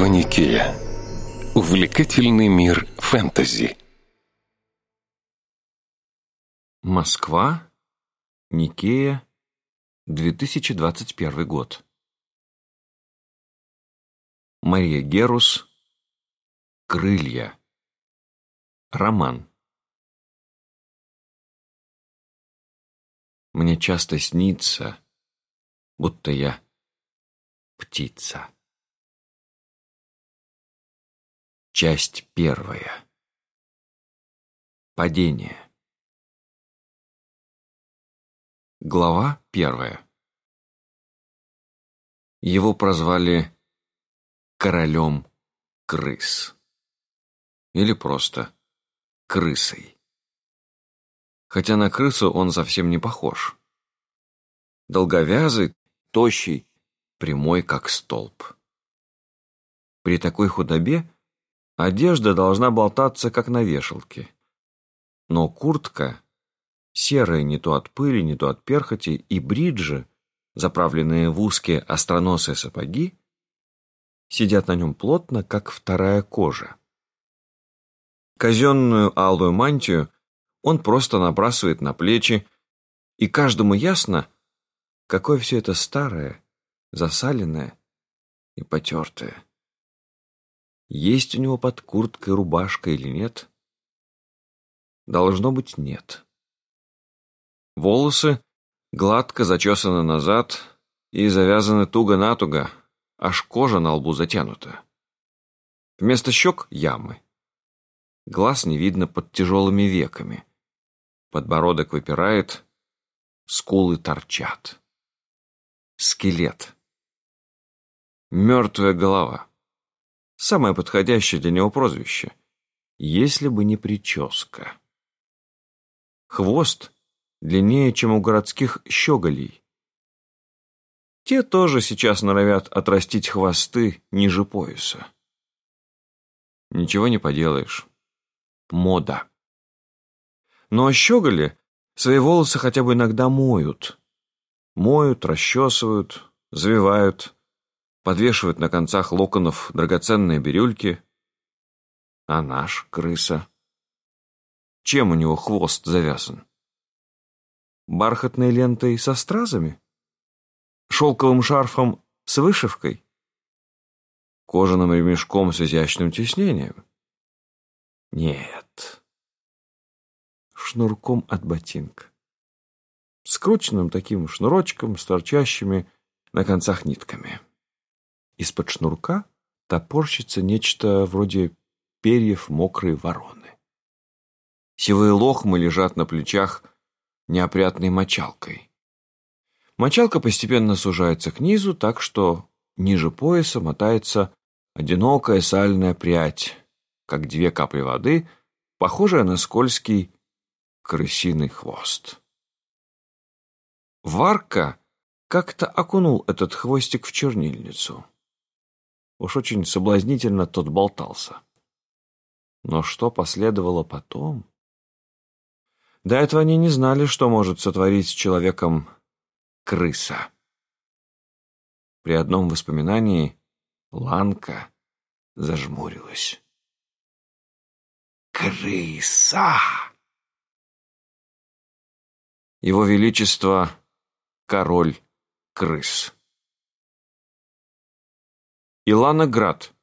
Издательство Никея. Увлекательный мир фэнтези. Москва, Никея, 2021 год. Мария Герус, Крылья. Роман. Мне часто снится, будто я птица. Часть первая. Падение. Глава первая. Его прозвали королем крыс. Или просто крысой. Хотя на крысу он совсем не похож. Долговязый, тощий, прямой как столб. При такой худобе Одежда должна болтаться, как на вешалке. Но куртка, серая не то от пыли, не то от перхоти, и бриджи, заправленные в узкие остроносые сапоги, сидят на нем плотно, как вторая кожа. Казенную алую мантию он просто набрасывает на плечи, и каждому ясно, какое все это старое, засаленное и потертое. Есть у него под курткой рубашка или нет? Должно быть, нет. Волосы гладко зачесаны назад и завязаны туго-натуго, аж кожа на лбу затянута. Вместо щек — ямы. Глаз не видно под тяжелыми веками. Подбородок выпирает, скулы торчат. Скелет. Мертвая голова. Самое подходящее для него прозвище. Если бы не прическа. Хвост длиннее, чем у городских щеголей. Те тоже сейчас норовят отрастить хвосты ниже пояса. Ничего не поделаешь. Мода. Но щеголи свои волосы хотя бы иногда моют. Моют, расчесывают, завивают, подвешивает на концах локонов драгоценные бирюльки. А наш крыса? Чем у него хвост завязан? Бархатной лентой со стразами? Шелковым шарфом с вышивкой? Кожаным ремешком с изящным тиснением? Нет. Шнурком от ботинка. Скрученным таким шнурочком с торчащими на концах нитками. Из-под шнурка топорщится нечто вроде перьев мокрой вороны. Сивые лохмы лежат на плечах неопрятной мочалкой. Мочалка постепенно сужается к низу, так что ниже пояса мотается одинокая сальная прядь, как две капли воды, похожая на скользкий крысиный хвост. Варка как-то окунул этот хвостик в чернильницу. Уж очень соблазнительно тот болтался. Но что последовало потом? До этого они не знали, что может сотворить с человеком крыса. При одном воспоминании Ланка зажмурилась. «Крыса!» Его Величество — король крыс. Илана Град.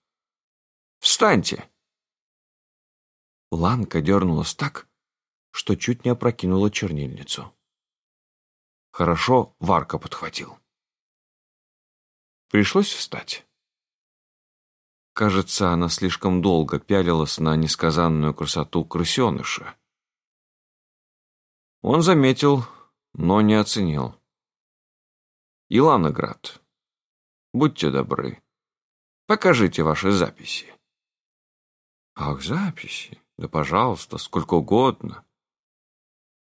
Встаньте!» Ланка дернулась так, что чуть не опрокинула чернильницу. Хорошо Варка подхватил. Пришлось встать. Кажется, она слишком долго пялилась на несказанную красоту крысеныша. Он заметил, но не оценил. «Илана Град, будьте добры, Покажите ваши записи». «Ах, записи? Да, пожалуйста, сколько угодно».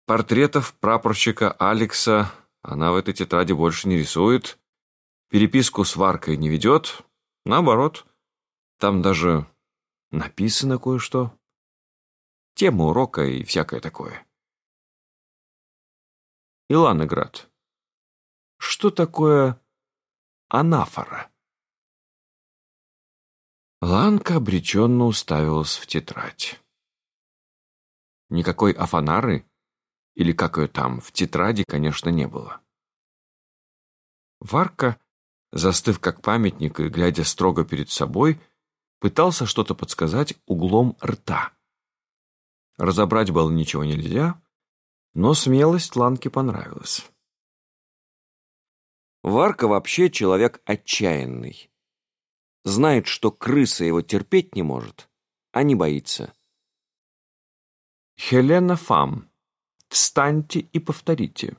Портретов прапорщика Алекса она в этой тетради больше не рисует, переписку с Варкой не ведет, наоборот, там даже написано кое-что. Тема урока и всякое такое. Илана Град, что такое анафора? Ланка обреченно уставилась в тетрадь. Никакой афанары, или как ее там, в тетради, конечно, не было. Варка, застыв как памятник и глядя строго перед собой, пытался что-то подсказать углом рта. Разобрать было ничего нельзя, но смелость Ланке понравилась. Варка вообще человек отчаянный знает, что крыса его терпеть не может, а не боится. Хелена Фам, встаньте и повторите,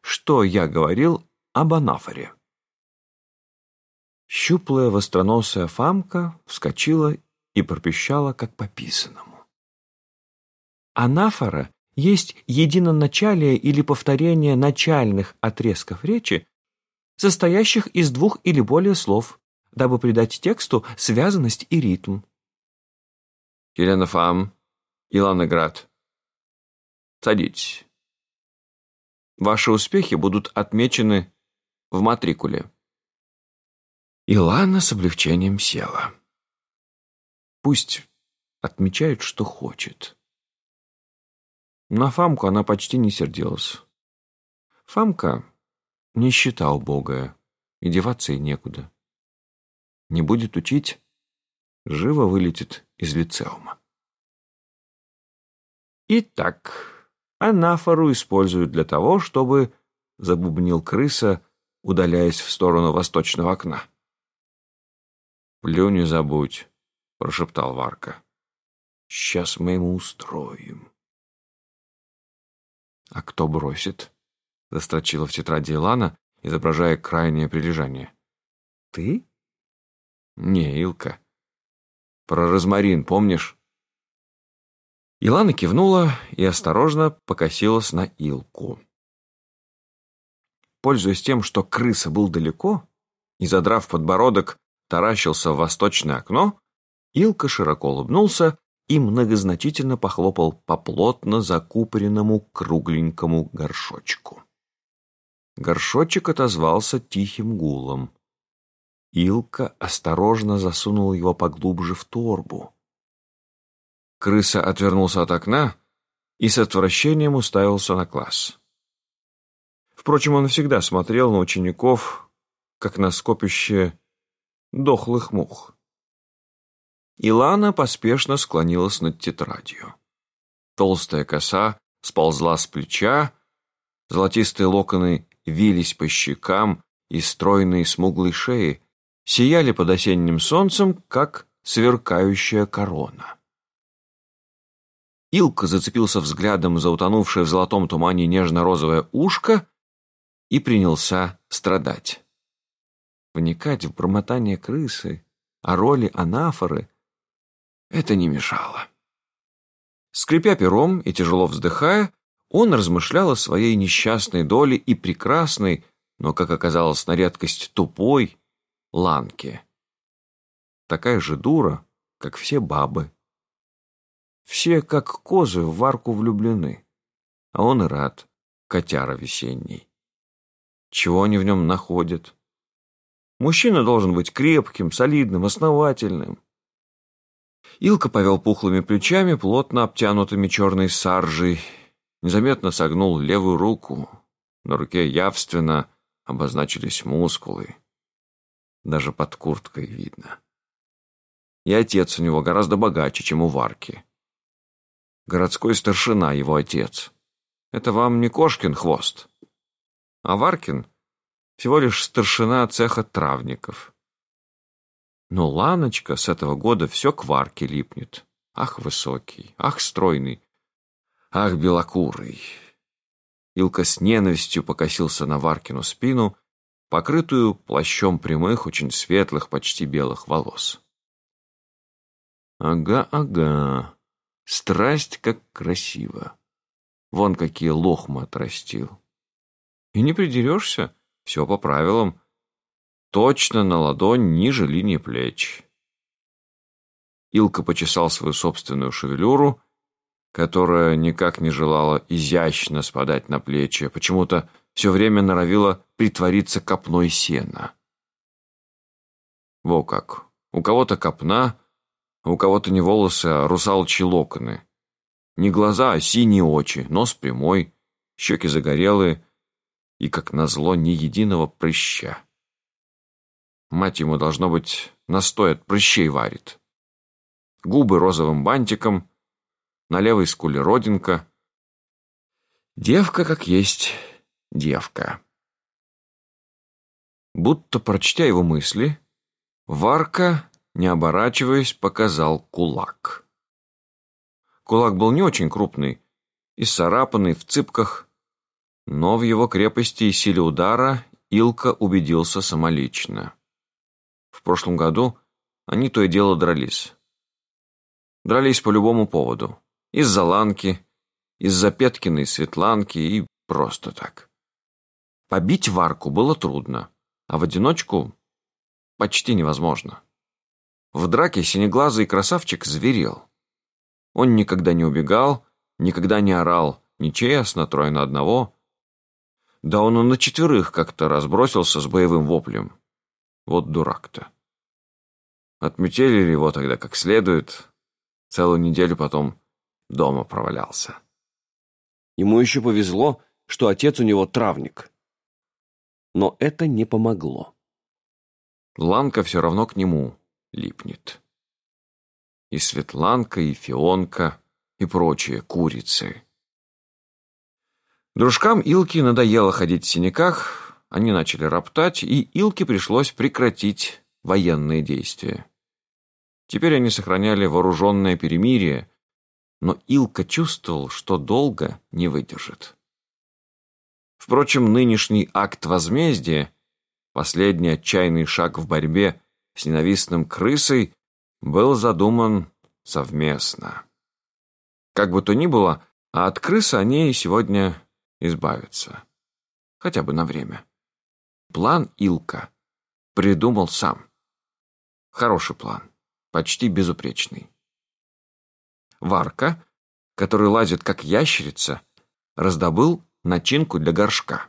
что я говорил об анафоре. Щуплая востроносая Фамка вскочила и пропищала, как по писанному. Анафора есть единоначалие или повторение начальных отрезков речи, состоящих из двух или более слов, дабы придать тексту связанность и ритм. Елена Фам, Илана Град. Садитесь. Ваши успехи будут отмечены в матрикуле. Илана с облегчением села. Пусть отмечает, что хочет. На Фамку она почти не сердилась. Фамка — не считал Бога, и деваться ей некуда не будет учить, живо вылетит из лицеума. Итак, анафору используют для того, чтобы, забубнил крыса, удаляясь в сторону восточного окна. «Плю не забудь», — прошептал Варка. «Сейчас мы ему устроим». «А кто бросит?» — застрочила в тетради Илана, изображая крайнее прилежание. «Ты?» «Не, Илка. Про розмарин помнишь?» Илана кивнула и осторожно покосилась на Илку. Пользуясь тем, что крыса был далеко, и, задрав подбородок, таращился в восточное окно, Илка широко улыбнулся и многозначительно похлопал по плотно закупоренному кругленькому горшочку. Горшочек отозвался тихим гулом. Илка осторожно засунул его поглубже в торбу. Крыса отвернулся от окна и с отвращением уставился на класс. Впрочем, он всегда смотрел на учеников, как на скопище дохлых мух. Илана поспешно склонилась над тетрадью. Толстая коса сползла с плеча, золотистые локоны вились по щекам и стройной смуглой шеи сияли под осенним солнцем, как сверкающая корона. Илка зацепился взглядом за утонувшее в золотом тумане нежно-розовое ушко и принялся страдать. Вникать в бормотание крысы, о роли анафоры — это не мешало. Скрипя пером и тяжело вздыхая, он размышлял о своей несчастной доле и прекрасной, но, как оказалось, на редкость тупой Ланки. Такая же дура, как все бабы. Все, как козы, в варку влюблены. А он и рад, котяра весенний. Чего они в нем находят? Мужчина должен быть крепким, солидным, основательным. Илка повел пухлыми плечами, плотно обтянутыми черной саржей, незаметно согнул левую руку. На руке явственно обозначились мускулы даже под курткой видно. И отец у него гораздо богаче, чем у Варки. Городской старшина его отец. Это вам не Кошкин хвост. А Варкин всего лишь старшина цеха травников. Но Ланочка с этого года все к Варке липнет. Ах, высокий, ах, стройный, ах, белокурый. Илка с ненавистью покосился на Варкину спину покрытую плащом прямых, очень светлых, почти белых волос. Ага, ага, страсть как красиво. Вон какие лохмы отрастил. И не придерешься, все по правилам. Точно на ладонь ниже линии плеч. Илка почесал свою собственную шевелюру, которая никак не желала изящно спадать на плечи, почему-то все время норовила притвориться копной сена. Во как, У кого-то копна, у кого-то не волосы, а русалочьи локоны. Не глаза, а синие очи, нос прямой, щеки загорелые и, как назло, ни единого прыща. Мать ему, должно быть, настой от прыщей варит. Губы розовым бантиком, на левой скуле родинка. Девка, как есть девка. Будто, прочтя его мысли, Варка, не оборачиваясь, показал кулак. Кулак был не очень крупный, и сарапанный в цыпках, но в его крепости и силе удара Илка убедился самолично. В прошлом году они то и дело дрались. Дрались по любому поводу. Из-за Ланки, из-за Петкиной Светланки и просто так. Побить Варку было трудно, а в одиночку почти невозможно. В драке синеглазый красавчик зверел. Он никогда не убегал, никогда не орал, нечестно, трое на одного. Да он и на четверых как-то разбросился с боевым воплем. Вот дурак-то. Отметили его тогда как следует, целую неделю потом дома провалялся. Ему еще повезло, что отец у него травник. Но это не помогло. Ланка все равно к нему липнет. И Светланка, и Фионка, и прочие курицы. Дружкам Илки надоело ходить в синяках, они начали роптать, и Илке пришлось прекратить военные действия. Теперь они сохраняли вооруженное перемирие, но Илка чувствовал, что долго не выдержит. Впрочем, нынешний акт возмездия, последний отчаянный шаг в борьбе с ненавистным крысой, был задуман совместно. Как бы то ни было, а от крысы они сегодня избавиться. Хотя бы на время. План Илка придумал сам. Хороший план, почти безупречный. Варка, который лазит как ящерица, раздобыл начинку для горшка.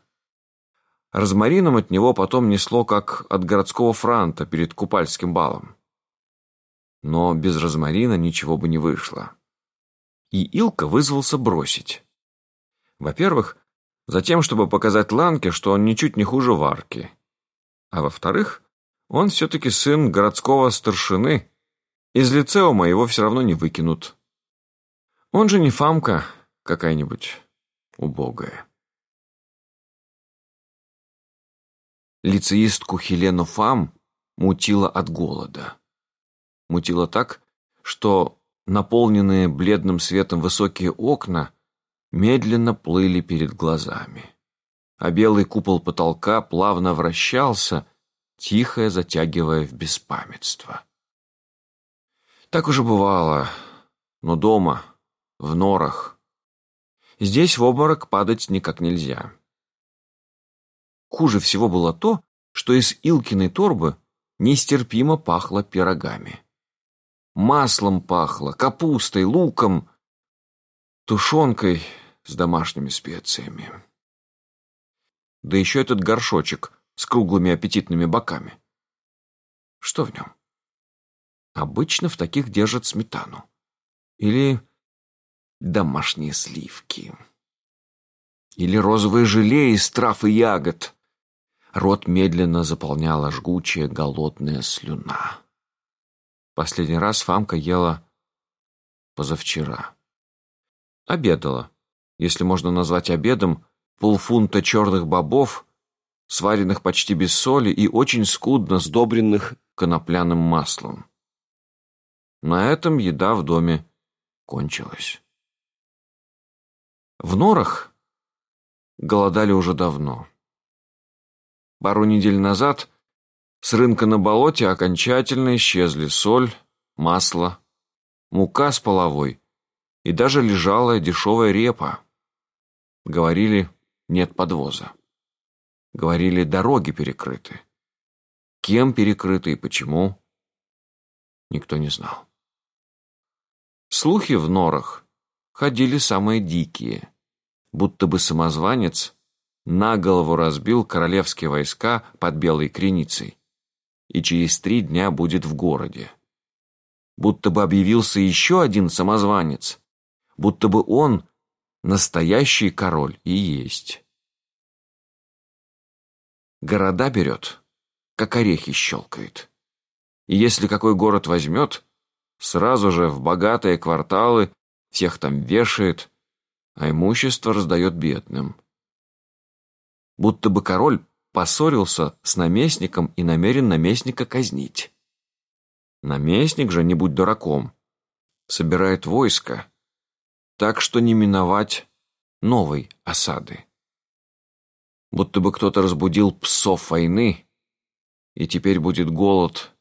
Розмарином от него потом несло, как от городского франта перед купальским балом. Но без розмарина ничего бы не вышло. И Илка вызвался бросить. Во-первых, затем, чтобы показать Ланке, что он ничуть не хуже Варки. А во-вторых, он все-таки сын городского старшины. Из лицеума его все равно не выкинут. Он же не Фамка какая-нибудь убогая. Лицеистку Хелену Фам мутила от голода. Мутила так, что наполненные бледным светом высокие окна медленно плыли перед глазами. А белый купол потолка плавно вращался, тихо затягивая в беспамятство. Так уже бывало, но дома, в норах. Здесь в обморок падать никак нельзя. Хуже всего было то, что из Илкиной торбы нестерпимо пахло пирогами. Маслом пахло, капустой, луком, тушенкой с домашними специями. Да еще этот горшочек с круглыми аппетитными боками. Что в нем? Обычно в таких держат сметану. Или домашние сливки. Или розовое желе из трав и ягод. Рот медленно заполняла жгучая голодная слюна. Последний раз Фамка ела позавчера. Обедала, если можно назвать обедом, полфунта черных бобов, сваренных почти без соли и очень скудно сдобренных конопляным маслом. На этом еда в доме кончилась. В норах голодали уже давно. Пару недель назад с рынка на болоте окончательно исчезли соль, масло, мука с половой и даже лежала дешевая репа. Говорили, нет подвоза. Говорили, дороги перекрыты. Кем перекрыты и почему, никто не знал. Слухи в норах ходили самые дикие, будто бы самозванец на голову разбил королевские войска под Белой Креницей. и через три дня будет в городе. Будто бы объявился еще один самозванец, будто бы он настоящий король и есть. Города берет, как орехи щелкает. И если какой город возьмет, сразу же в богатые кварталы всех там вешает, а имущество раздает бедным. Будто бы король поссорился с наместником и намерен наместника казнить. Наместник же, не будь дураком, собирает войско, так что не миновать новой осады. Будто бы кто-то разбудил псов войны, и теперь будет голод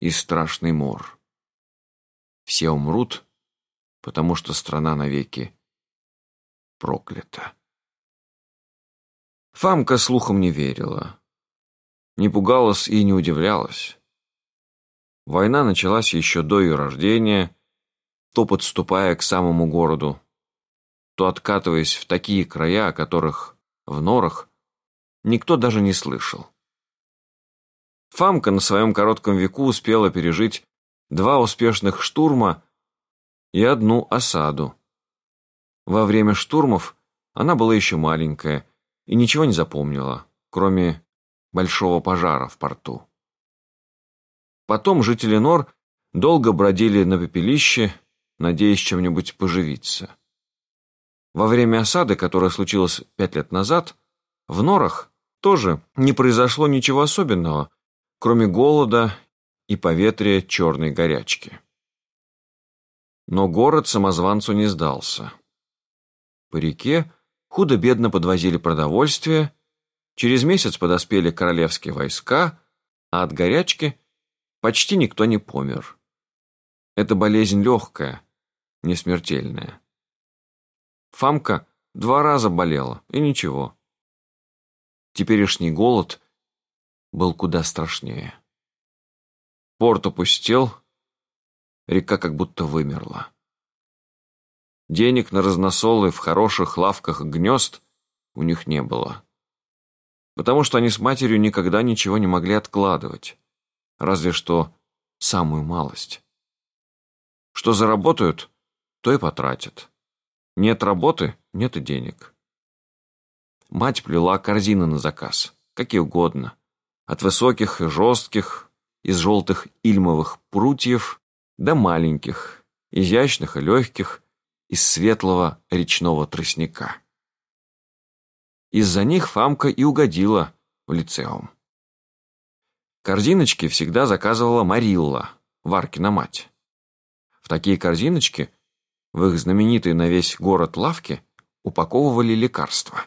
и страшный мор. Все умрут, потому что страна навеки проклята. Фамка слухом не верила. Не пугалась и не удивлялась. Война началась еще до ее рождения, то подступая к самому городу, то откатываясь в такие края, о которых в норах никто даже не слышал. Фамка на своем коротком веку успела пережить два успешных штурма и одну осаду. Во время штурмов она была еще маленькая и ничего не запомнила, кроме большого пожара в порту. Потом жители Нор долго бродили на пепелище, надеясь чем-нибудь поживиться. Во время осады, которая случилась пять лет назад, в Норах тоже не произошло ничего особенного, кроме голода и поветрия черной горячки. Но город самозванцу не сдался. По реке худо-бедно подвозили продовольствие, через месяц подоспели королевские войска, а от горячки почти никто не помер. Это болезнь легкая, не смертельная. Фамка два раза болела, и ничего. Теперешний голод был куда страшнее. Порт опустел, река как будто вымерла. Денег на разносолы в хороших лавках гнезд у них не было. Потому что они с матерью никогда ничего не могли откладывать. Разве что самую малость. Что заработают, то и потратят. Нет работы, нет и денег. Мать плела корзины на заказ, какие угодно. От высоких и жестких, из желтых ильмовых прутьев, до маленьких, изящных и легких, из светлого речного тростника. Из-за них Фамка и угодила в лицеум. Корзиночки всегда заказывала Марилла, Варкина мать. В такие корзиночки, в их знаменитые на весь город лавки, упаковывали лекарства.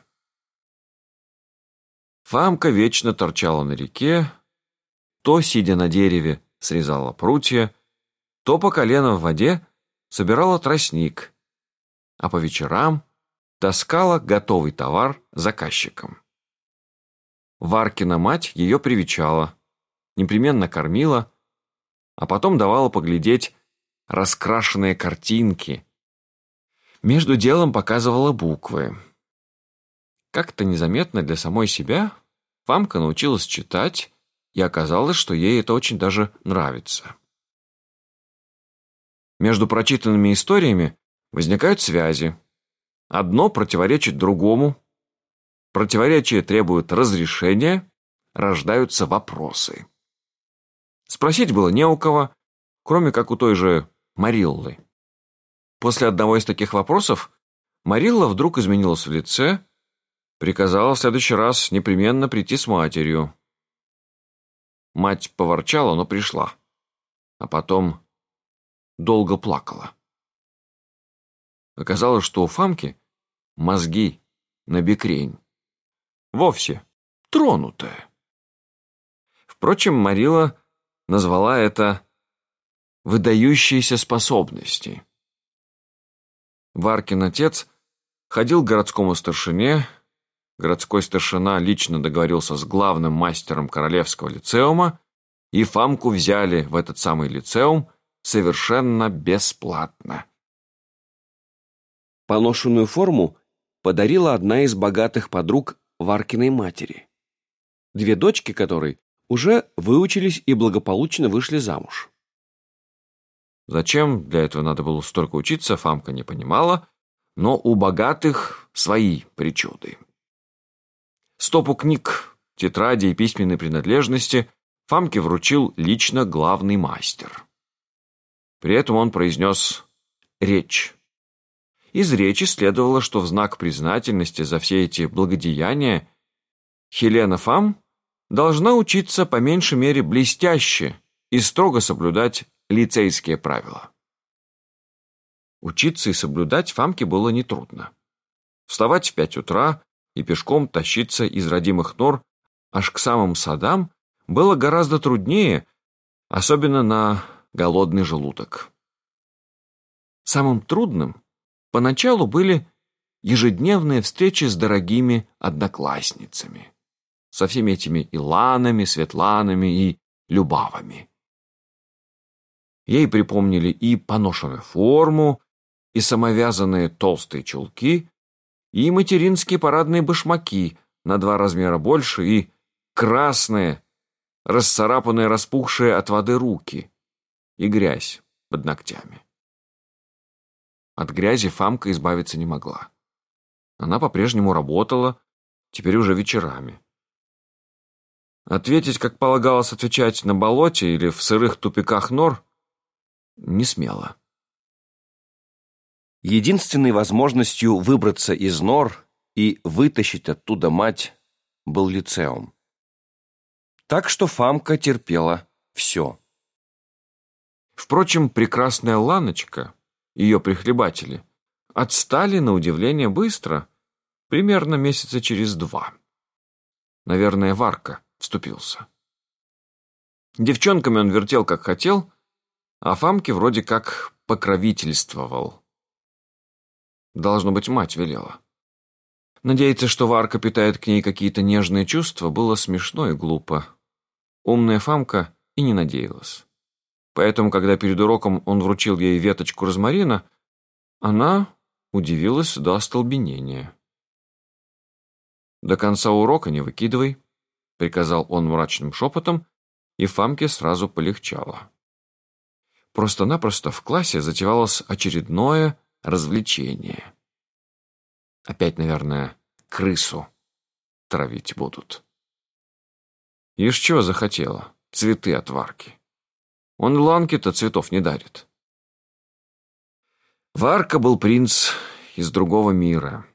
Фамка вечно торчала на реке, то, сидя на дереве, срезала прутья, то по колено в воде собирала тростник, а по вечерам таскала готовый товар заказчикам. Варкина мать ее привечала, непременно кормила, а потом давала поглядеть раскрашенные картинки. Между делом показывала буквы. Как-то незаметно для самой себя Фамка научилась читать, и оказалось, что ей это очень даже нравится. Между прочитанными историями возникают связи. Одно противоречит другому. Противоречия требуют разрешения, рождаются вопросы. Спросить было не у кого, кроме как у той же Мариллы. После одного из таких вопросов Марилла вдруг изменилась в лице, приказала в следующий раз непременно прийти с матерью. Мать поворчала, но пришла, а потом долго плакала. Оказалось, что у Фамки мозги на бекрень. Вовсе тронутые. Впрочем, Марила назвала это «выдающиеся способности». Варкин отец ходил к городскому старшине, городской старшина лично договорился с главным мастером королевского лицеума, и Фамку взяли в этот самый лицеум совершенно бесплатно. Поношенную форму подарила одна из богатых подруг Варкиной матери, две дочки которой уже выучились и благополучно вышли замуж. Зачем для этого надо было столько учиться, Фамка не понимала, но у богатых свои причуды. Стопу книг, тетради и письменной принадлежности Фамке вручил лично главный мастер. При этом он произнес речь. Из речи следовало, что в знак признательности за все эти благодеяния Хелена Фам должна учиться по меньшей мере блестяще и строго соблюдать лицейские правила. Учиться и соблюдать Фамке было нетрудно. Вставать в пять утра и пешком тащиться из родимых нор аж к самым садам было гораздо труднее, особенно на голодный желудок. Самым трудным поначалу были ежедневные встречи с дорогими одноклассницами, со всеми этими Иланами, Светланами и Любавами. Ей припомнили и поношенную форму, и самовязанные толстые чулки, и материнские парадные башмаки на два размера больше, и красные, расцарапанные, распухшие от воды руки, и грязь под ногтями. От грязи Фамка избавиться не могла. Она по-прежнему работала, теперь уже вечерами. Ответить, как полагалось отвечать на болоте или в сырых тупиках нор, не смела. Единственной возможностью выбраться из нор и вытащить оттуда мать был лицеум. Так что Фамка терпела все. Впрочем, прекрасная Ланочка, ее прихлебатели, отстали на удивление быстро, примерно месяца через два. Наверное, Варка вступился. Девчонками он вертел как хотел, а Фамке вроде как покровительствовал. Должно быть, мать велела. Надеяться, что Варка питает к ней какие-то нежные чувства, было смешно и глупо. Умная Фамка и не надеялась. Поэтому, когда перед уроком он вручил ей веточку розмарина, она удивилась до остолбенения. «До конца урока не выкидывай», — приказал он мрачным шепотом, и Фамке сразу полегчало. Просто-напросто в классе затевалось очередное развлечение. Опять, наверное, крысу травить будут. Ишь чего захотела? Цветы от Варки. Он Ланке-то цветов не дарит. Варка был принц из другого мира.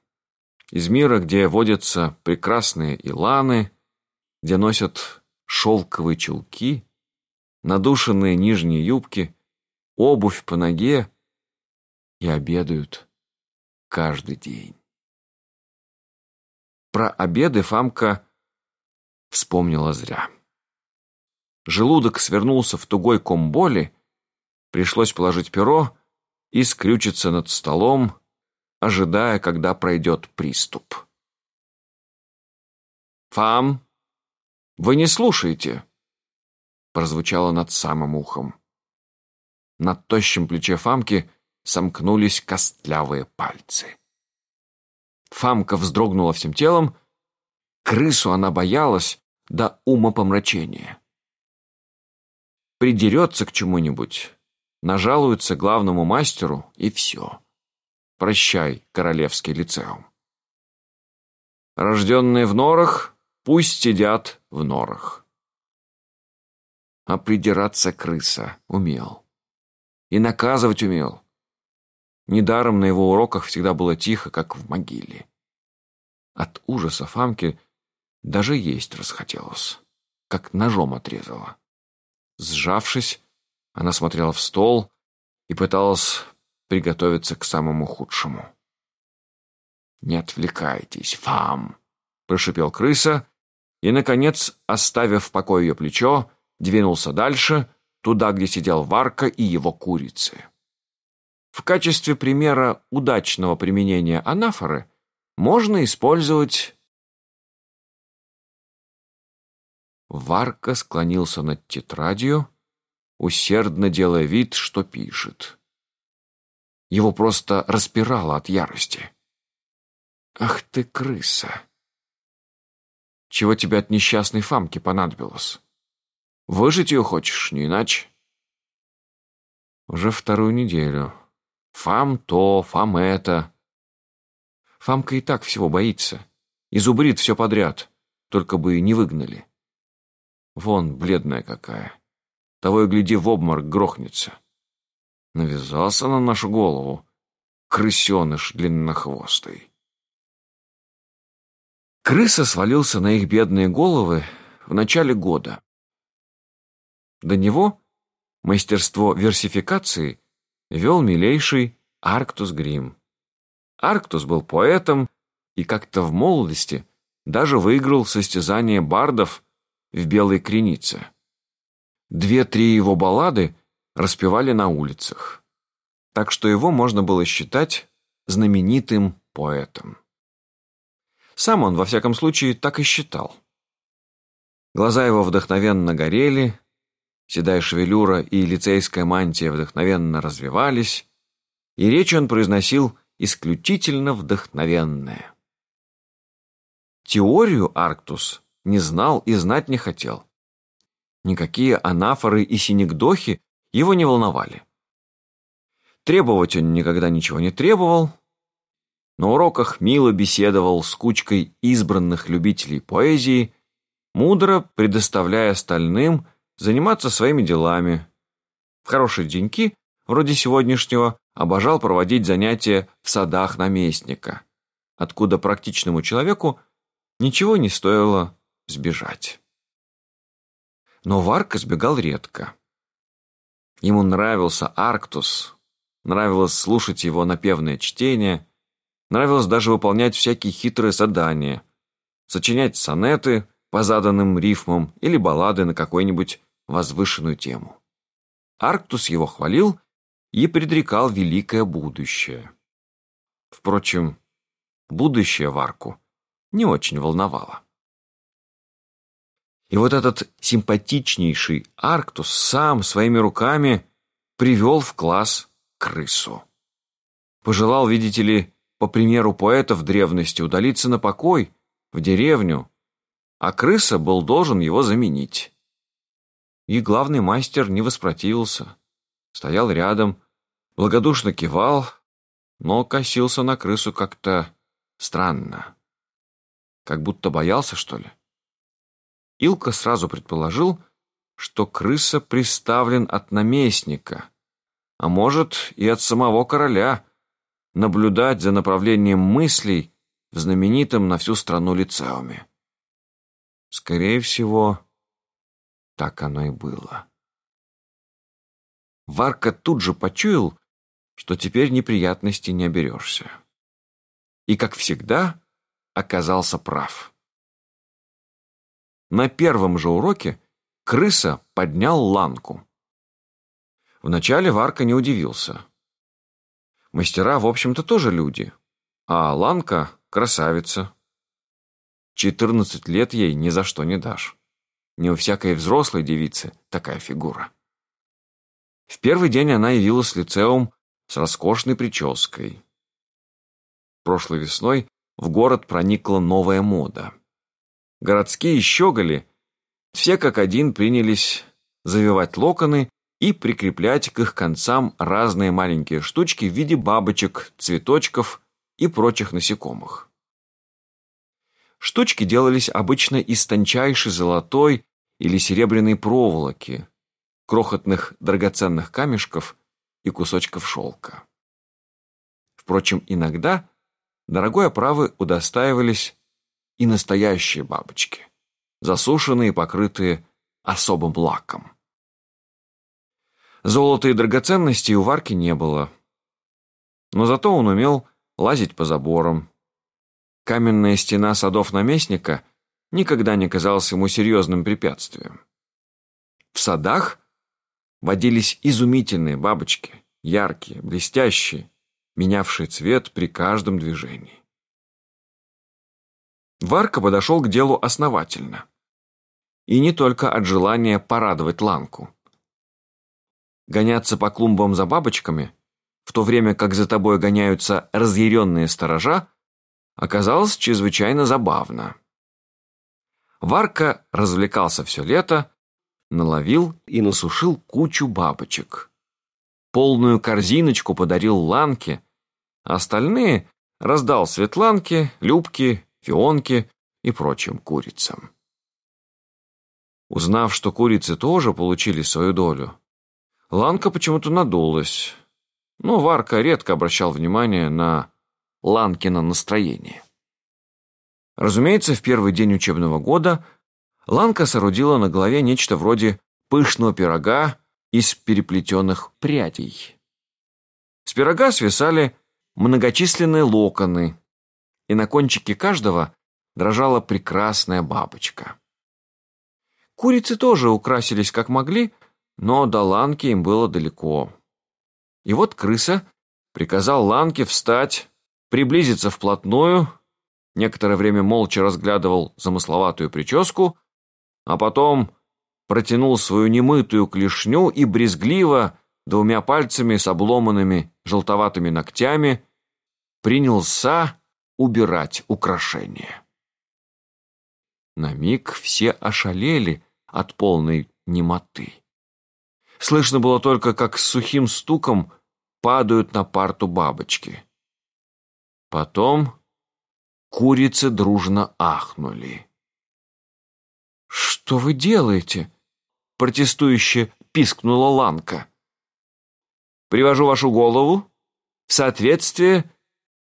Из мира, где водятся прекрасные иланы, где носят шелковые чулки, надушенные нижние юбки, обувь по ноге и обедают каждый день. Про обеды Фамка вспомнила зря. Желудок свернулся в тугой ком боли, пришлось положить перо и скрючиться над столом, ожидая, когда пройдет приступ. «Фам, вы не слушаете?» прозвучало над самым ухом. На тощем плече Фамки сомкнулись костлявые пальцы. Фамка вздрогнула всем телом. Крысу она боялась до умопомрачения придерется к чему-нибудь, нажалуется главному мастеру и все. Прощай, королевский лицеум. Рожденные в норах, пусть сидят в норах. А придираться крыса умел. И наказывать умел. Недаром на его уроках всегда было тихо, как в могиле. От ужаса Фамки даже есть расхотелось, как ножом отрезала. Сжавшись, она смотрела в стол и пыталась приготовиться к самому худшему. «Не отвлекайтесь, фам!» – прошипел крыса и, наконец, оставив в покое ее плечо, двинулся дальше, туда, где сидел Варка и его курицы. В качестве примера удачного применения анафоры можно использовать Варка склонился над тетрадью, усердно делая вид, что пишет. Его просто распирало от ярости. «Ах ты, крыса! Чего тебе от несчастной Фамки понадобилось? Выжить ее хочешь, не иначе. Уже вторую неделю. Фам то, фам это. Фамка и так всего боится. Изубрит все подряд, только бы не выгнали. Вон, бледная какая. Того и гляди, в обморок грохнется. Навязался на нашу голову. Крысеныш длиннохвостый. Крыса свалился на их бедные головы в начале года. До него мастерство версификации вел милейший Арктус Грим. Арктус был поэтом и как-то в молодости даже выиграл состязание бардов в Белой Кренице. Две-три его баллады распевали на улицах, так что его можно было считать знаменитым поэтом. Сам он, во всяком случае, так и считал. Глаза его вдохновенно горели, седая шевелюра и лицейская мантия вдохновенно развивались, и речь он произносил исключительно вдохновенная. Теорию Арктус не знал и знать не хотел. Никакие анафоры и синекдохи его не волновали. Требовать он никогда ничего не требовал. На уроках мило беседовал с кучкой избранных любителей поэзии, мудро предоставляя остальным заниматься своими делами. В хорошие деньки, вроде сегодняшнего, обожал проводить занятия в садах наместника, откуда практичному человеку ничего не стоило сбежать. Но Варка сбегал редко. Ему нравился Арктус, нравилось слушать его напевное чтение, нравилось даже выполнять всякие хитрые задания, сочинять сонеты по заданным рифмам или баллады на какую-нибудь возвышенную тему. Арктус его хвалил и предрекал великое будущее. Впрочем, будущее Варку не очень волновало. И вот этот симпатичнейший Арктус сам своими руками привел в класс крысу. Пожелал, видите ли, по примеру поэтов древности, удалиться на покой, в деревню, а крыса был должен его заменить. И главный мастер не воспротивился, стоял рядом, благодушно кивал, но косился на крысу как-то странно. Как будто боялся, что ли. Илка сразу предположил, что крыса приставлен от наместника, а может и от самого короля, наблюдать за направлением мыслей в знаменитом на всю страну лицеуме. Скорее всего, так оно и было. Варка тут же почуял, что теперь неприятностей не оберешься. И, как всегда, оказался прав. На первом же уроке крыса поднял ланку. Вначале Варка не удивился. Мастера, в общем-то, тоже люди, а ланка — красавица. Четырнадцать лет ей ни за что не дашь. Не у всякой взрослой девицы такая фигура. В первый день она явилась лицеум с роскошной прической. Прошлой весной в город проникла новая мода. Городские щеголи все как один принялись завивать локоны и прикреплять к их концам разные маленькие штучки в виде бабочек, цветочков и прочих насекомых. Штучки делались обычно из тончайшей золотой или серебряной проволоки, крохотных драгоценных камешков и кусочков шелка. Впрочем, иногда дорогой оправы удостаивались и настоящие бабочки, засушенные и покрытые особым лаком. Золота и драгоценностей у Варки не было, но зато он умел лазить по заборам. Каменная стена садов наместника никогда не казалась ему серьезным препятствием. В садах водились изумительные бабочки, яркие, блестящие, менявшие цвет при каждом движении. Варка подошел к делу основательно. И не только от желания порадовать Ланку. Гоняться по клумбам за бабочками, в то время как за тобой гоняются разъяренные сторожа, оказалось чрезвычайно забавно. Варка развлекался все лето, наловил и насушил кучу бабочек. Полную корзиночку подарил Ланке, а остальные раздал Светланке, Любке, Фионке и прочим курицам. Узнав, что курицы тоже получили свою долю, Ланка почему-то надулась. Но Варка редко обращал внимание на Ланкино настроение. Разумеется, в первый день учебного года Ланка соорудила на голове нечто вроде пышного пирога из переплетенных прядей. С пирога свисали многочисленные локоны, и на кончике каждого дрожала прекрасная бабочка. Курицы тоже украсились как могли, но до Ланки им было далеко. И вот крыса приказал Ланке встать, приблизиться вплотную, некоторое время молча разглядывал замысловатую прическу, а потом протянул свою немытую клешню и брезгливо, двумя пальцами с обломанными желтоватыми ногтями, принялся убирать украшения. На миг все ошалели от полной немоты. Слышно было только, как с сухим стуком падают на парту бабочки. Потом курицы дружно ахнули. «Что вы делаете?» — протестующе пискнула Ланка. «Привожу вашу голову в соответствие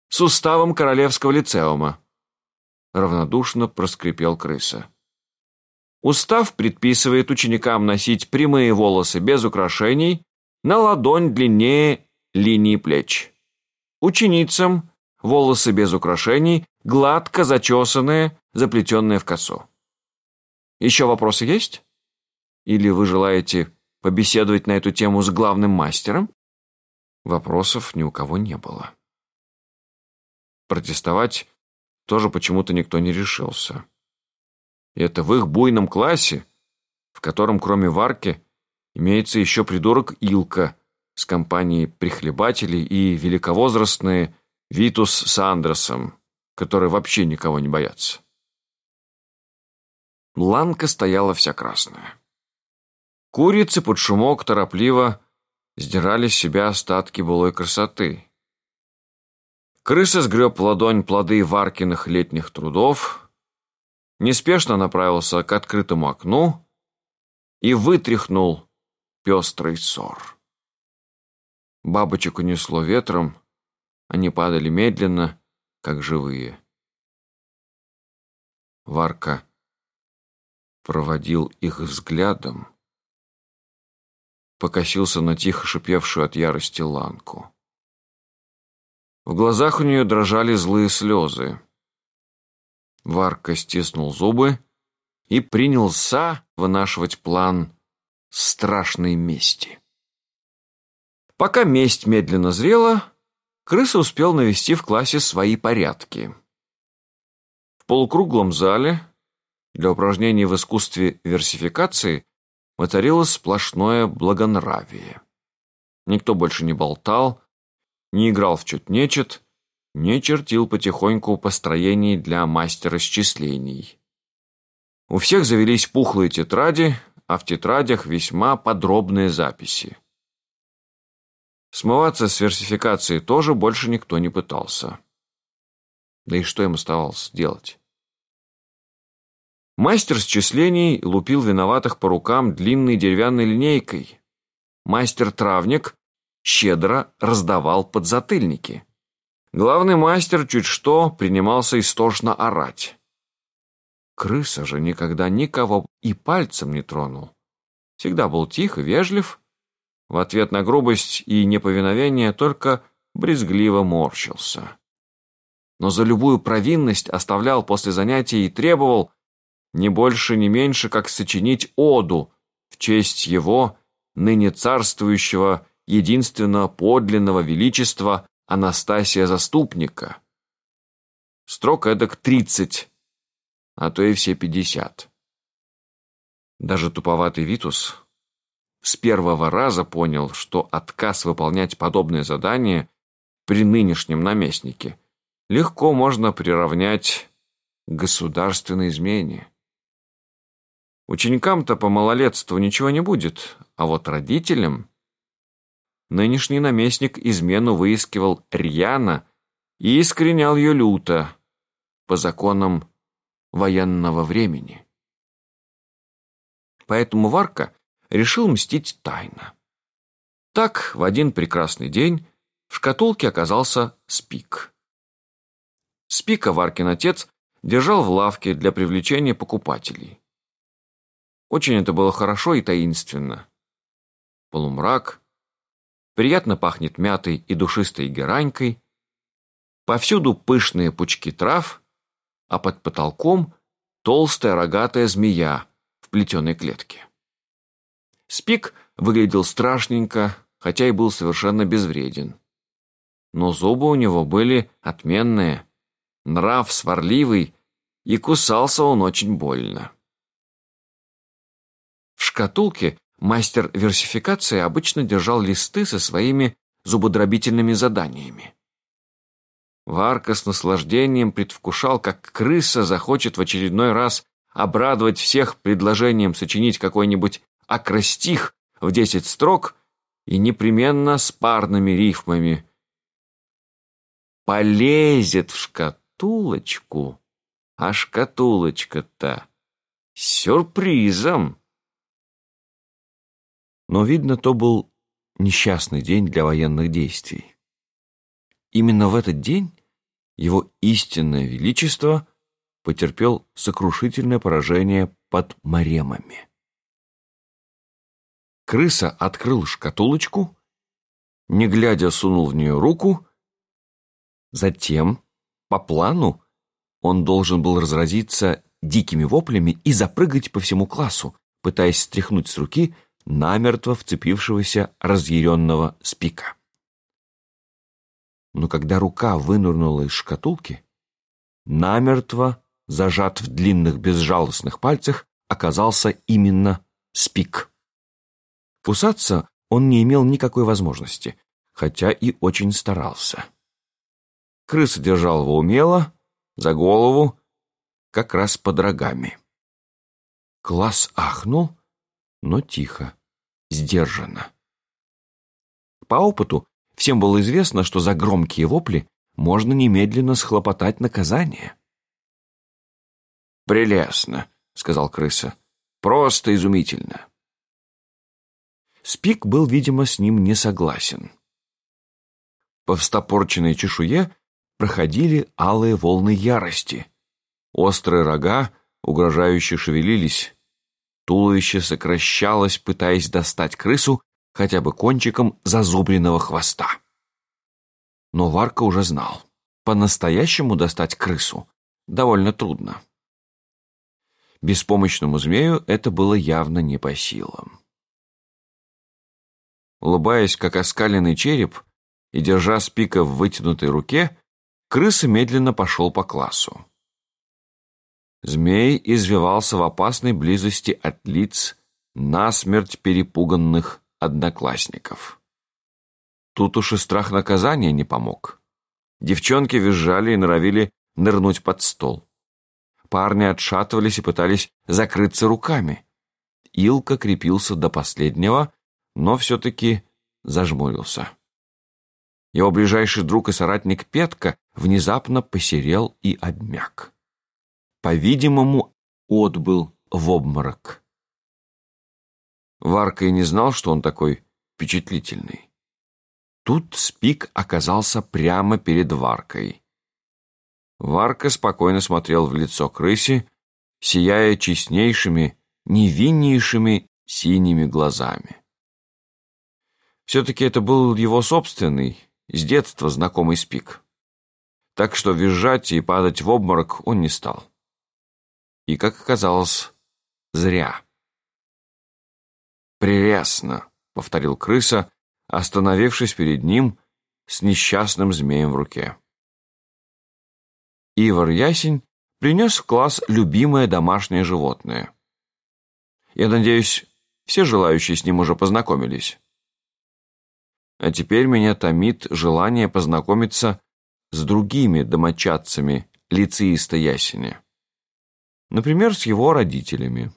с уставом королевского лицеума», — равнодушно проскрипел крыса. Устав предписывает ученикам носить прямые волосы без украшений на ладонь длиннее линии плеч. Ученицам волосы без украшений, гладко зачесанные, заплетенные в косу. Еще вопросы есть? Или вы желаете побеседовать на эту тему с главным мастером? Вопросов ни у кого не было. Протестовать тоже почему-то никто не решился. И это в их буйном классе, в котором кроме Варки имеется еще придурок Илка с компанией прихлебателей и великовозрастные Витус с Андресом, которые вообще никого не боятся. Ланка стояла вся красная. Курицы под шумок торопливо сдирали с себя остатки былой красоты. Крыса сгреб ладонь плоды Варкиных летних трудов, неспешно направился к открытому окну и вытряхнул пестрый ссор. Бабочек унесло ветром, они падали медленно, как живые. Варка проводил их взглядом, покосился на тихо шипевшую от ярости ланку. В глазах у нее дрожали злые слезы. Варка стиснул зубы и принялся вынашивать план страшной мести. Пока месть медленно зрела, крыса успел навести в классе свои порядки. В полукруглом зале для упражнений в искусстве версификации воцарилось сплошное благонравие. Никто больше не болтал, не играл в чуть-нечет, не чертил потихоньку построений для мастера счислений. У всех завелись пухлые тетради, а в тетрадях весьма подробные записи. Смываться с версификации тоже больше никто не пытался. Да и что им оставалось делать? Мастер счислений лупил виноватых по рукам длинной деревянной линейкой. Мастер-травник щедро раздавал подзатыльники. Главный мастер чуть что принимался истошно орать. Крыса же никогда никого и пальцем не тронул. Всегда был тих и вежлив, в ответ на грубость и неповиновение только брезгливо морщился. Но за любую провинность оставлял после занятий и требовал не больше, не меньше, как сочинить оду в честь его, ныне царствующего, единственного подлинного величества Анастасия Заступника. Строк эдак тридцать, а то и все пятьдесят. Даже туповатый Витус с первого раза понял, что отказ выполнять подобное задание при нынешнем наместнике легко можно приравнять к государственной измене. Ученикам-то по малолетству ничего не будет, а вот родителям... Нынешний наместник измену выискивал рьяно и искоренял ее люто по законам военного времени. Поэтому Варка решил мстить тайно. Так, в один прекрасный день в шкатулке оказался Спик. Спика Варкин отец держал в лавке для привлечения покупателей. Очень это было хорошо и таинственно. Полумрак, приятно пахнет мятой и душистой геранькой, повсюду пышные пучки трав, а под потолком толстая рогатая змея в плетеной клетке. Спик выглядел страшненько, хотя и был совершенно безвреден. Но зубы у него были отменные, нрав сварливый, и кусался он очень больно. В шкатулке мастер версификации обычно держал листы со своими зубодробительными заданиями. Варка с наслаждением предвкушал, как крыса захочет в очередной раз обрадовать всех предложением сочинить какой-нибудь акростих в десять строк и непременно с парными рифмами. Полезет в шкатулочку, а шкатулочка-то сюрпризом. Но, видно, то был несчастный день для военных действий. Именно в этот день его истинное величество потерпел сокрушительное поражение под Маремами. Крыса открыл шкатулочку, не глядя сунул в нее руку. Затем, по плану, он должен был разразиться дикими воплями и запрыгать по всему классу, пытаясь стряхнуть с руки намертво вцепившегося разъяренного спика. Но когда рука вынырнула из шкатулки, намертво, зажат в длинных безжалостных пальцах, оказался именно спик. Кусаться он не имел никакой возможности, хотя и очень старался. Крыса держал его умело, за голову, как раз под рогами. Класс ахнул, но тихо, сдержанно. По опыту всем было известно, что за громкие вопли можно немедленно схлопотать наказание. «Прелестно», — сказал крыса. «Просто изумительно». Спик был, видимо, с ним не согласен. По встопорченной чешуе проходили алые волны ярости. Острые рога угрожающе шевелились. Туловище сокращалось, пытаясь достать крысу хотя бы кончиком зазубренного хвоста. Но Варка уже знал, по-настоящему достать крысу довольно трудно. Беспомощному змею это было явно не по силам. Улыбаясь, как оскаленный череп, и держа спика в вытянутой руке, крыса медленно пошел по классу. Змей извивался в опасной близости от лиц насмерть перепуганных одноклассников. Тут уж и страх наказания не помог. Девчонки визжали и норовили нырнуть под стол. Парни отшатывались и пытались закрыться руками. Илка крепился до последнего, но все-таки зажмурился. Его ближайший друг и соратник Петка внезапно посерел и обмяк. По-видимому, отбыл в обморок. Варка и не знал, что он такой впечатлительный. Тут Спик оказался прямо перед Варкой. Варка спокойно смотрел в лицо крысе, сияя честнейшими, невиннейшими синими глазами. Все-таки это был его собственный, с детства знакомый спик. Так что визжать и падать в обморок он не стал. И, как оказалось, зря. «Прелестно», — повторил крыса, остановившись перед ним с несчастным змеем в руке. Ивар Ясень принес в класс любимое домашнее животное. Я надеюсь, все желающие с ним уже познакомились. А теперь меня томит желание познакомиться с другими домочадцами лицеиста Ясеня. Например, с его родителями.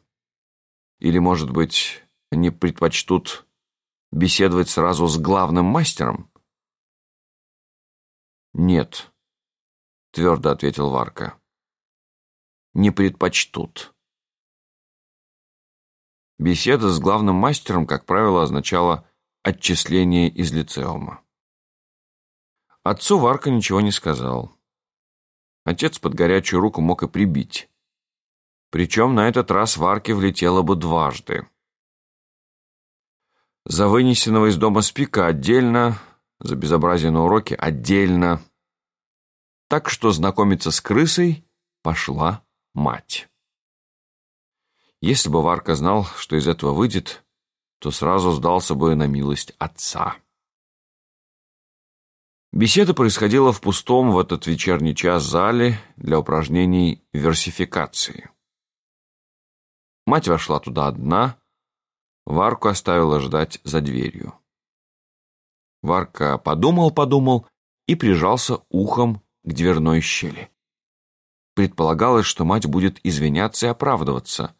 Или, может быть, они предпочтут беседовать сразу с главным мастером? «Нет», — твердо ответил Варка. «Не предпочтут». Беседа с главным мастером, как правило, означала отчисление из лицеума. Отцу Варка ничего не сказал. Отец под горячую руку мог и прибить. Причем на этот раз Варке влетело бы дважды. За вынесенного из дома спика отдельно, за безобразие на уроке отдельно. Так что знакомиться с крысой пошла мать. Если бы Варка знал, что из этого выйдет, то сразу сдался бы на милость отца. Беседа происходила в пустом в этот вечерний час зале для упражнений версификации. Мать вошла туда одна, Варку оставила ждать за дверью. Варка подумал-подумал и прижался ухом к дверной щели. Предполагалось, что мать будет извиняться и оправдываться,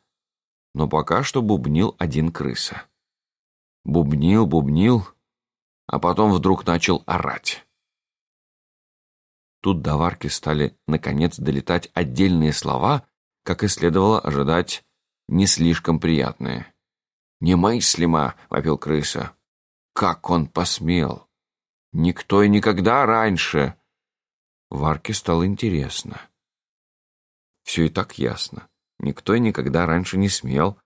но пока что бубнил один крыса. Бубнил, бубнил, а потом вдруг начал орать. Тут до Варки стали, наконец, долетать отдельные слова, как и следовало ожидать, не слишком приятные. «Немыслимо!» — вопил крыса. «Как он посмел! Никто и никогда раньше!» Варке стало интересно. Все и так ясно. Никто и никогда раньше не смел,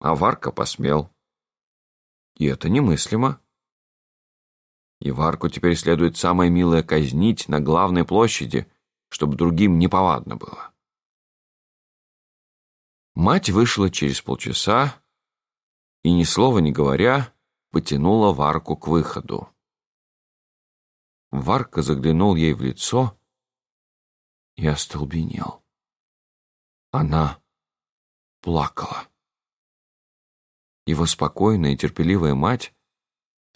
а Варка посмел. И это немыслимо. И Варку теперь следует самое милое казнить на главной площади, чтобы другим неповадно было. Мать вышла через полчаса и, ни слова не говоря, потянула Варку к выходу. Варка заглянул ей в лицо и остолбенел. Она плакала. Его спокойная и терпеливая мать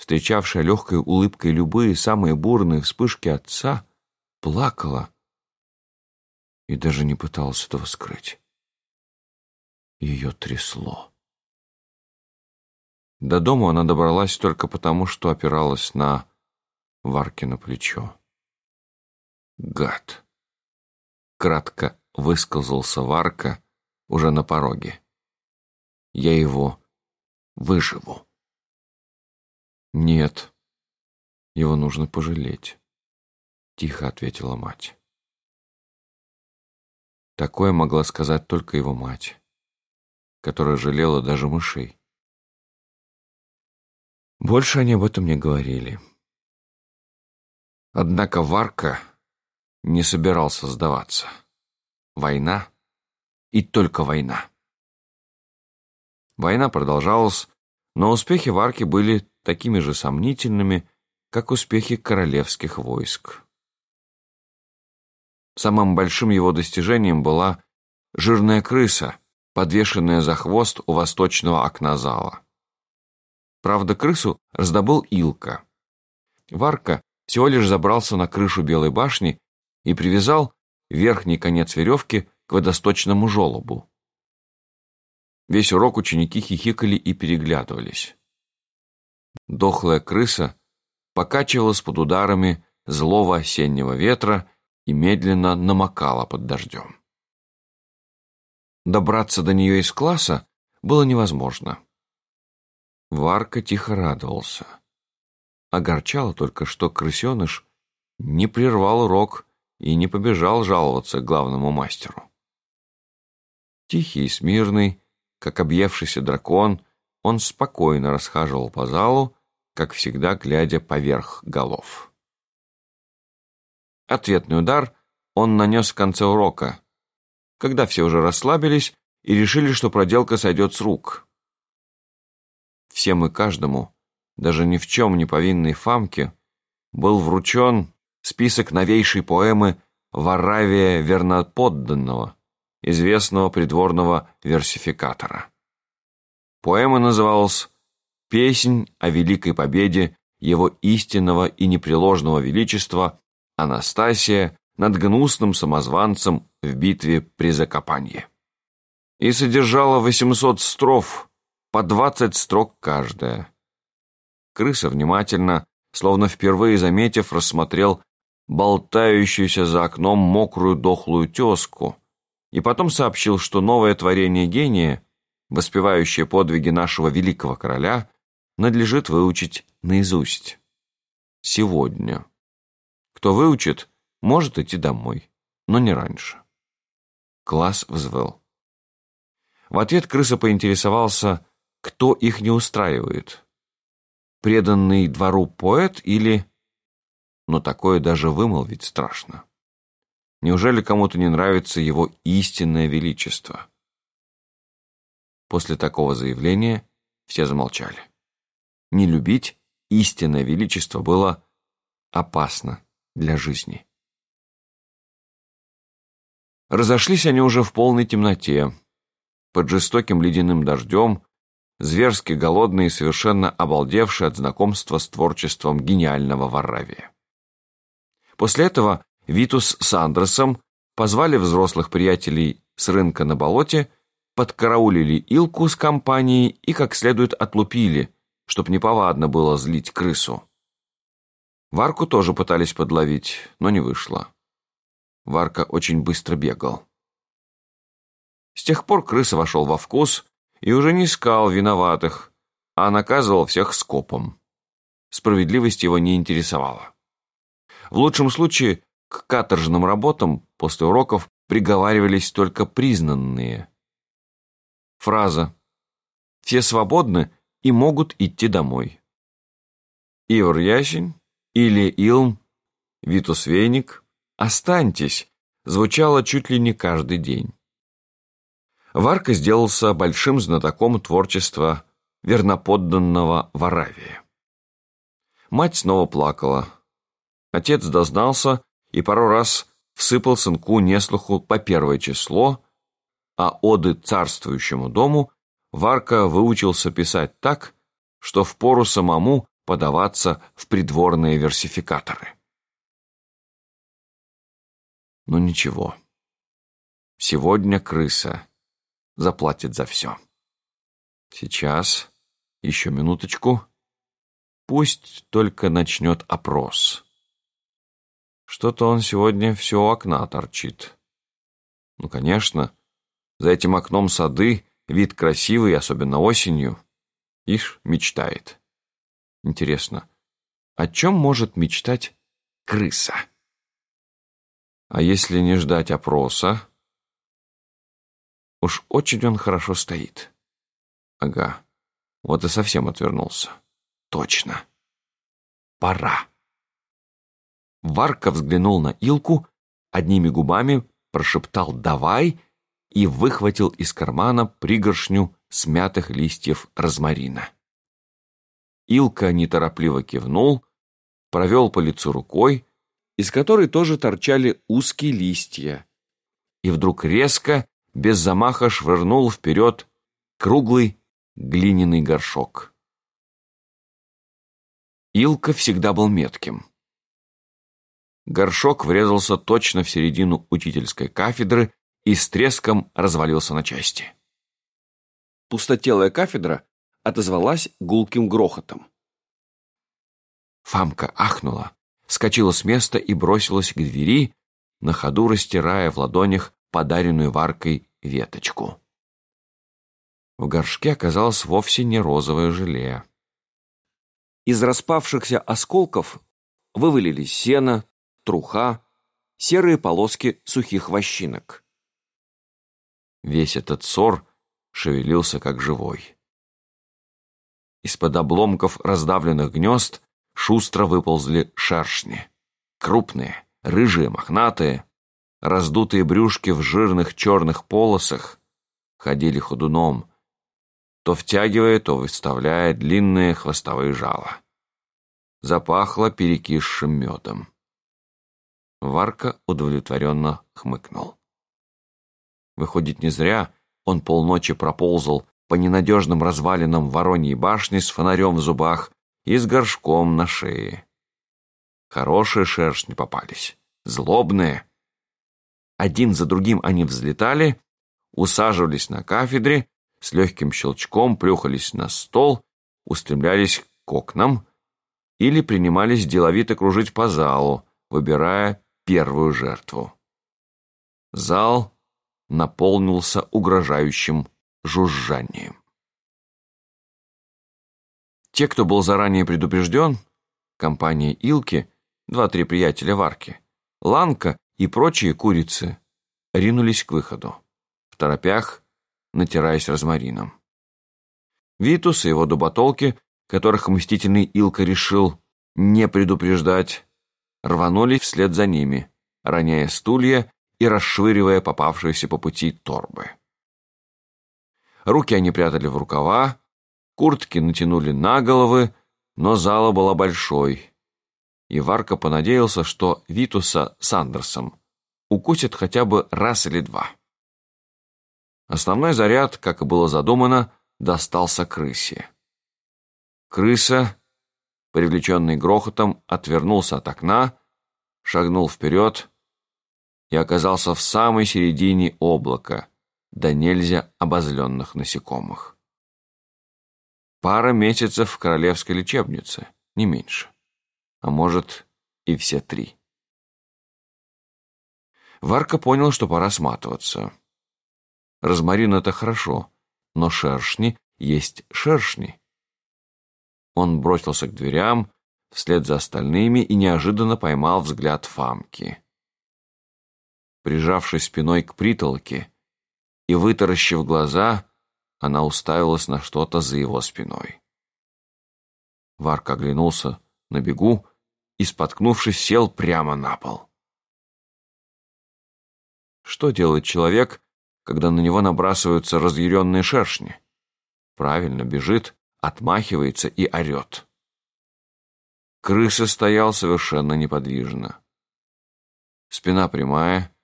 встречавшая легкой улыбкой любые самые бурные вспышки отца, плакала и даже не пыталась этого скрыть. Ее трясло. До дома она добралась только потому, что опиралась на Варкино плечо. «Гад!» Кратко высказался Варка уже на пороге. «Я его выживу». «Нет, его нужно пожалеть», — тихо ответила мать. Такое могла сказать только его мать, которая жалела даже мышей. Больше они об этом не говорили. Однако Варка не собирался сдаваться. Война и только война. Война продолжалась, но успехи Варки были такими же сомнительными, как успехи королевских войск. Самым большим его достижением была жирная крыса, подвешенная за хвост у восточного окна зала. Правда, крысу раздобыл Илка. Варка всего лишь забрался на крышу Белой башни и привязал верхний конец веревки к водосточному желобу. Весь урок ученики хихикали и переглядывались. Дохлая крыса покачивалась под ударами злого осеннего ветра и медленно намокала под дождем. Добраться до нее из класса было невозможно. Варка тихо радовался. Огорчало только, что крысеныш не прервал урок и не побежал жаловаться главному мастеру. Тихий и смирный, как объевшийся дракон, он спокойно расхаживал по залу, как всегда глядя поверх голов. Ответный удар он нанес в конце урока, когда все уже расслабились и решили, что проделка сойдет с рук. Всем и каждому, даже ни в чем не повинной Фамке, был вручен список новейшей поэмы Варавия Верноподданного, известного придворного версификатора. Поэма называлась «Песнь о великой победе его истинного и непреложного величества Анастасия над гнусным самозванцем в битве при Закопанье» и содержала 800 строф по двадцать строк каждая. Крыса внимательно, словно впервые заметив, рассмотрел болтающуюся за окном мокрую дохлую тезку, и потом сообщил, что новое творение гения, воспевающее подвиги нашего великого короля, надлежит выучить наизусть. Сегодня. Кто выучит, может идти домой, но не раньше. Класс взвыл. В ответ крыса поинтересовался, кто их не устраивает. Преданный двору поэт или... Но такое даже вымолвить страшно. Неужели кому-то не нравится его истинное величество? После такого заявления все замолчали. Не любить истинное величество было опасно для жизни. Разошлись они уже в полной темноте, под жестоким ледяным дождем, зверски голодные и совершенно обалдевшие от знакомства с творчеством гениального Варравия. После этого Витус с Андресом позвали взрослых приятелей с рынка на болоте, подкараулили Илку с компанией и как следует отлупили, чтоб неповадно было злить крысу. Варку тоже пытались подловить, но не вышло. Варка очень быстро бегал. С тех пор крыса вошел во вкус и уже не искал виноватых, а наказывал всех скопом. Справедливость его не интересовала. В лучшем случае к каторжным работам после уроков приговаривались только признанные. Фраза «Все свободны и могут идти домой». Ивар Ясень или Илм Витус Веник «Останьтесь» звучало чуть ли не каждый день. Варка сделался большим знатоком творчества верноподданного Варавия. Мать снова плакала. Отец дознался и пару раз всыпал сынку неслуху по первое число, а оды царствующему дому Варка выучился писать так, что впору самому подаваться в придворные версификаторы. Но ничего. Сегодня крыса заплатит за все. Сейчас, еще минуточку. Пусть только начнет опрос. Что-то он сегодня все у окна торчит. Ну, конечно, за этим окном сады, вид красивый, особенно осенью. Ишь, мечтает. Интересно, о чем может мечтать крыса? А если не ждать опроса? Уж очень он хорошо стоит. Ага, вот и совсем отвернулся. Точно. Пора. Варка взглянул на Илку, одними губами прошептал «давай» и выхватил из кармана пригоршню смятых листьев розмарина. Илка неторопливо кивнул, провел по лицу рукой, из которой тоже торчали узкие листья, и вдруг резко, без замаха швырнул вперед круглый глиняный горшок. Илка всегда был метким. Горшок врезался точно в середину учительской кафедры и с треском развалился на части. Пустотелая кафедра отозвалась гулким грохотом. Фамка ахнула, скочила с места и бросилась к двери, на ходу растирая в ладонях подаренную варкой веточку. В горшке оказалось вовсе не розовое желе. Из распавшихся осколков вывалились сено, труха, серые полоски сухих вощинок. Весь этот сор шевелился как живой. Из-под обломков раздавленных гнезд шустро выползли шершни. Крупные, рыжие, мохнатые, раздутые брюшки в жирных черных полосах ходили ходуном, то втягивая, то выставляя длинные хвостовые жала. Запахло перекисшим медом. Варка удовлетворенно хмыкнул. Выходит, не зря он полночи проползал по ненадежным развалинам Вороньей башни с фонарем в зубах и с горшком на шее. Хорошие шершни попались, злобные. Один за другим они взлетали, усаживались на кафедре, с легким щелчком плюхались на стол, устремлялись к окнам или принимались деловито кружить по залу, выбирая первую жертву. Зал наполнился угрожающим жужжанием. Те, кто был заранее предупрежден, компания Илки, два-три приятеля Варки, Ланка и прочие курицы, ринулись к выходу, в торопях, натираясь розмарином. Витус и его дуботолки, которых мстительный Илка решил не предупреждать, рванули вслед за ними, роняя стулья и расшвыривая попавшиеся по пути торбы. Руки они прятали в рукава, куртки натянули на головы, но зала была большой, и Варка понадеялся, что Витуса с Андерсом укусит хотя бы раз или два. Основной заряд, как и было задумано, достался крысе. Крыса, привлеченный грохотом, отвернулся от окна, шагнул вперед и оказался в самой середине облака, да нельзя обозленных насекомых. Пара месяцев в королевской лечебнице, не меньше. А может, и все три. Варка понял, что пора сматываться. Розмарин — это хорошо, но шершни есть шершни. Он бросился к дверям, вслед за остальными, и неожиданно поймал взгляд Фамки. Прижавшись спиной к притолке и вытаращив глаза, она уставилась на что-то за его спиной. Варка оглянулся на бегу и, споткнувшись, сел прямо на пол. Что делает человек, когда на него набрасываются разъяренные шершни? Правильно, бежит, отмахивается и орет. Крыса стоял совершенно неподвижно. Спина прямая,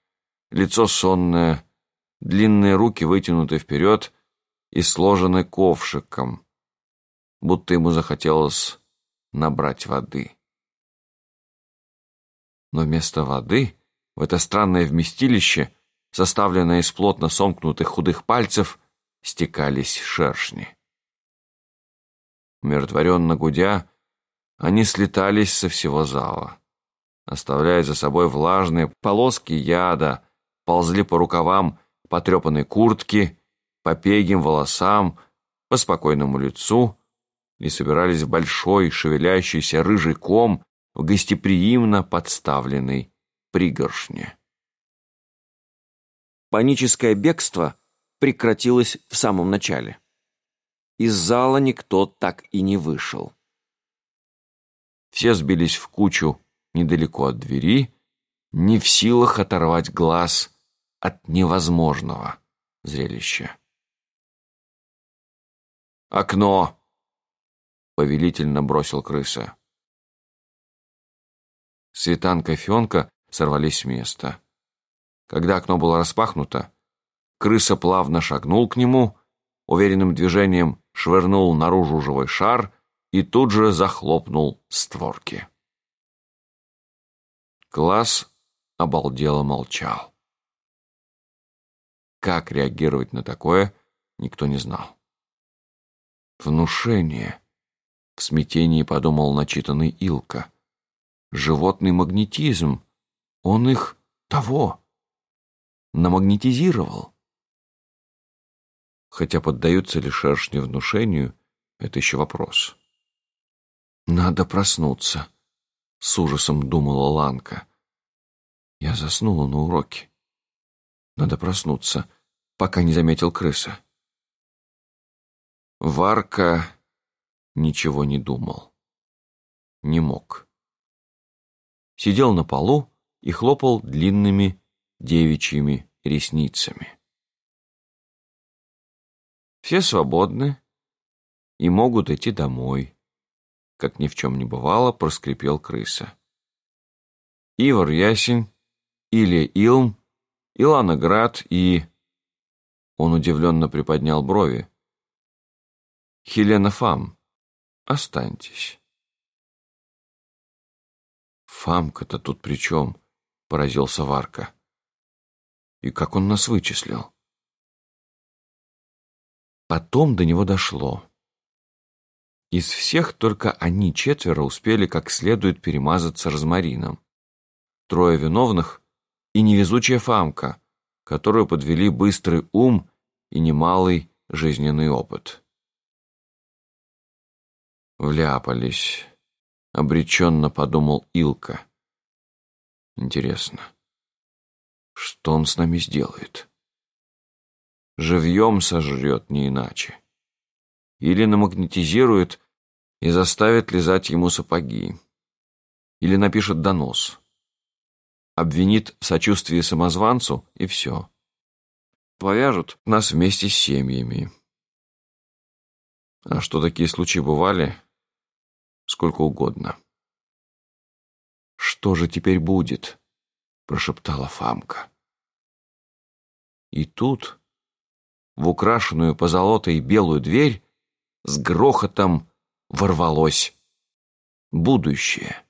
лицо сонное, длинные руки вытянуты вперед и сложены ковшиком, будто ему захотелось набрать воды. Но вместо воды в это странное вместилище, составленное из плотно сомкнутых худых пальцев, стекались шершни. Умиротворенно гудя, они слетались со всего зала. Оставляя за собой влажные полоски яда, ползли по рукавам потрепанной куртки, по пегим волосам, по спокойному лицу и собирались в большой шевелящийся рыжий ком в гостеприимно подставленной пригоршне. Паническое бегство прекратилось в самом начале. Из зала никто так и не вышел. Все сбились в кучу недалеко от двери, не в силах оторвать глаз от невозможного зрелища. «Окно!» — повелительно бросил крыса. Светанка и Фионка сорвались с места. Когда окно было распахнуто, крыса плавно шагнул к нему, уверенным движением швырнул наружу живой шар и тут же захлопнул створки. Класс обалдело молчал. Как реагировать на такое, никто не знал. Внушение. В смятении подумал начитанный Илка. Животный магнетизм. Он их того. Намагнетизировал. Хотя поддаются ли шершни внушению, это еще вопрос. «Надо проснуться», — с ужасом думала Ланка. Я заснула на уроке. Надо проснуться, пока не заметил крыса. Варка ничего не думал. Не мог. Сидел на полу и хлопал длинными девичьими ресницами. Все свободны и могут идти домой, как ни в чем не бывало, проскрипел крыса. Ивар Ясень, Илья Илм, Илана Град и... Он удивленно приподнял брови. Хелена Фам, останьтесь. Фамка-то тут при чем? Поразился Варка. И как он нас вычислил? Потом до него дошло. Из всех только они четверо успели как следует перемазаться розмарином. Трое виновных и невезучая Фамка, которую подвели быстрый ум и немалый жизненный опыт. Вляпались, обреченно подумал Илка. Интересно, что он с нами сделает? Живьем сожрет, не иначе. Или намагнетизирует и заставит лизать ему сапоги. Или напишет донос. Обвинит в сочувствии самозванцу, и все. Повяжут нас вместе с семьями. А что такие случаи бывали, сколько угодно. «Что же теперь будет?» — прошептала Фамка. И тут, в украшенную позолотой белую дверь, с грохотом ворвалось будущее.